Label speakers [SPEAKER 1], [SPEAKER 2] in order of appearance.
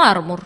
[SPEAKER 1] мармур.